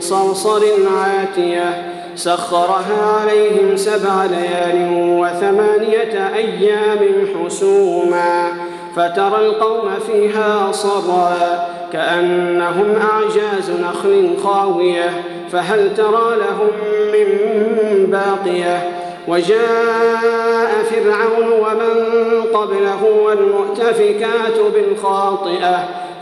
صرصر عاتية سخرها عليهم سبع ليال وثمانية أيام حسوما فترى القوم فيها صرا كأنهم أعجاز نخل خاوية فهل ترى لهم من باقية؟ وجاء فرعون ومن قبله والمؤتفكات بالخاطئة